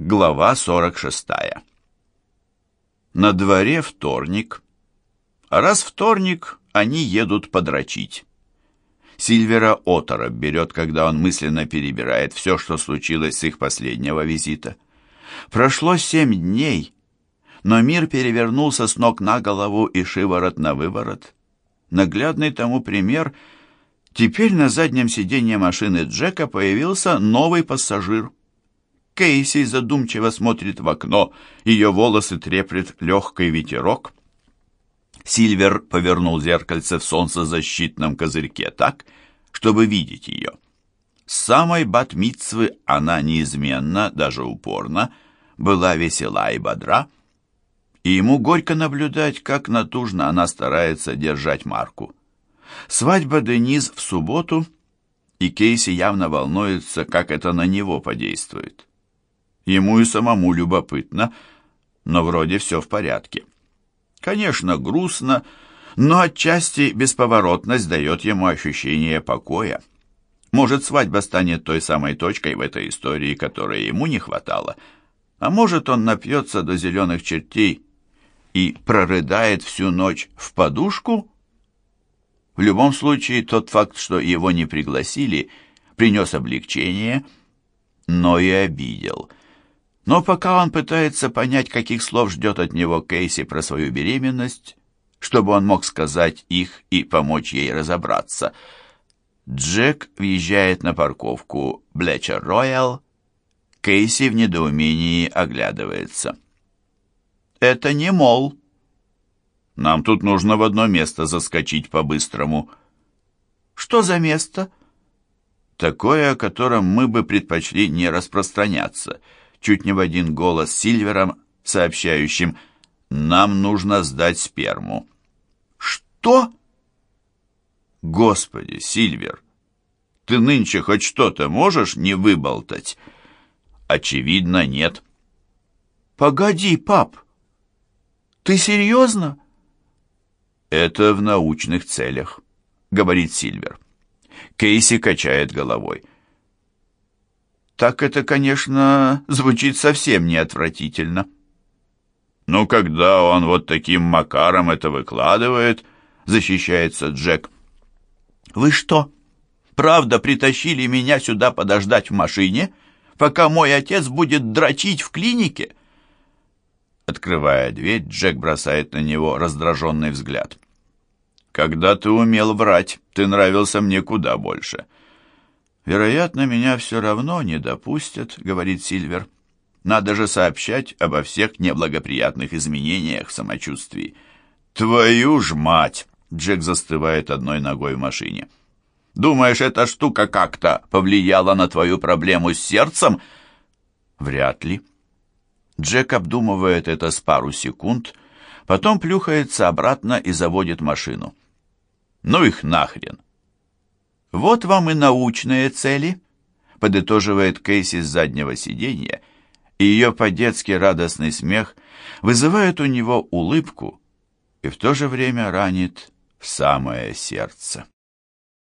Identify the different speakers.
Speaker 1: Глава 46. На дворе вторник. Раз вторник, они едут подрочить. Сильвера Отора берет, когда он мысленно перебирает все, что случилось с их последнего визита. Прошло семь дней, но мир перевернулся с ног на голову и шиворот на выворот. Наглядный тому пример — Теперь на заднем сиденье машины Джека появился новый пассажир. Кейси задумчиво смотрит в окно, ее волосы треплет легкий ветерок. Сильвер повернул зеркальце в солнцезащитном козырьке так, чтобы видеть ее. С самой батмицвы она неизменно, даже упорно, была весела и бодра, и ему горько наблюдать, как натужно она старается держать марку. Свадьба Дениз в субботу, и Кейси явно волнуется, как это на него подействует. Ему и самому любопытно, но вроде все в порядке. Конечно, грустно, но отчасти бесповоротность дает ему ощущение покоя. Может, свадьба станет той самой точкой в этой истории, которой ему не хватало. А может, он напьется до зеленых чертей и прорыдает всю ночь в подушку, в любом случае, тот факт, что его не пригласили, принес облегчение, но и обидел. Но пока он пытается понять, каких слов ждет от него Кейси про свою беременность, чтобы он мог сказать их и помочь ей разобраться, Джек въезжает на парковку Блечер Роял. Кейси в недоумении оглядывается. «Это не мол», нам тут нужно в одно место заскочить по-быстрому». «Что за место?» «Такое, о котором мы бы предпочли не распространяться», чуть не в один голос Сильвером, сообщающим «Нам нужно сдать сперму». «Что?» «Господи, Сильвер, ты нынче хоть что-то можешь не выболтать?» «Очевидно, нет». «Погоди, пап, ты серьезно?» «Это в научных целях», — говорит Сильвер. Кейси качает головой. «Так это, конечно, звучит совсем не отвратительно». «Ну, когда он вот таким макаром это выкладывает», — защищается Джек. «Вы что, правда притащили меня сюда подождать в машине, пока мой отец будет дрочить в клинике?» Открывая дверь, Джек бросает на него раздраженный взгляд. Когда ты умел врать, ты нравился мне куда больше. Вероятно, меня все равно не допустят, говорит Сильвер. Надо же сообщать обо всех неблагоприятных изменениях в самочувствии. Твою ж мать! Джек застывает одной ногой в машине. Думаешь, эта штука как-то повлияла на твою проблему с сердцем? Вряд ли. Джек обдумывает это с пару секунд, потом плюхается обратно и заводит машину. Ну их нахрен. Вот вам и научные цели, подытоживает Кейси с заднего сиденья, и ее по-детски радостный смех вызывает у него улыбку и в то же время ранит в самое сердце.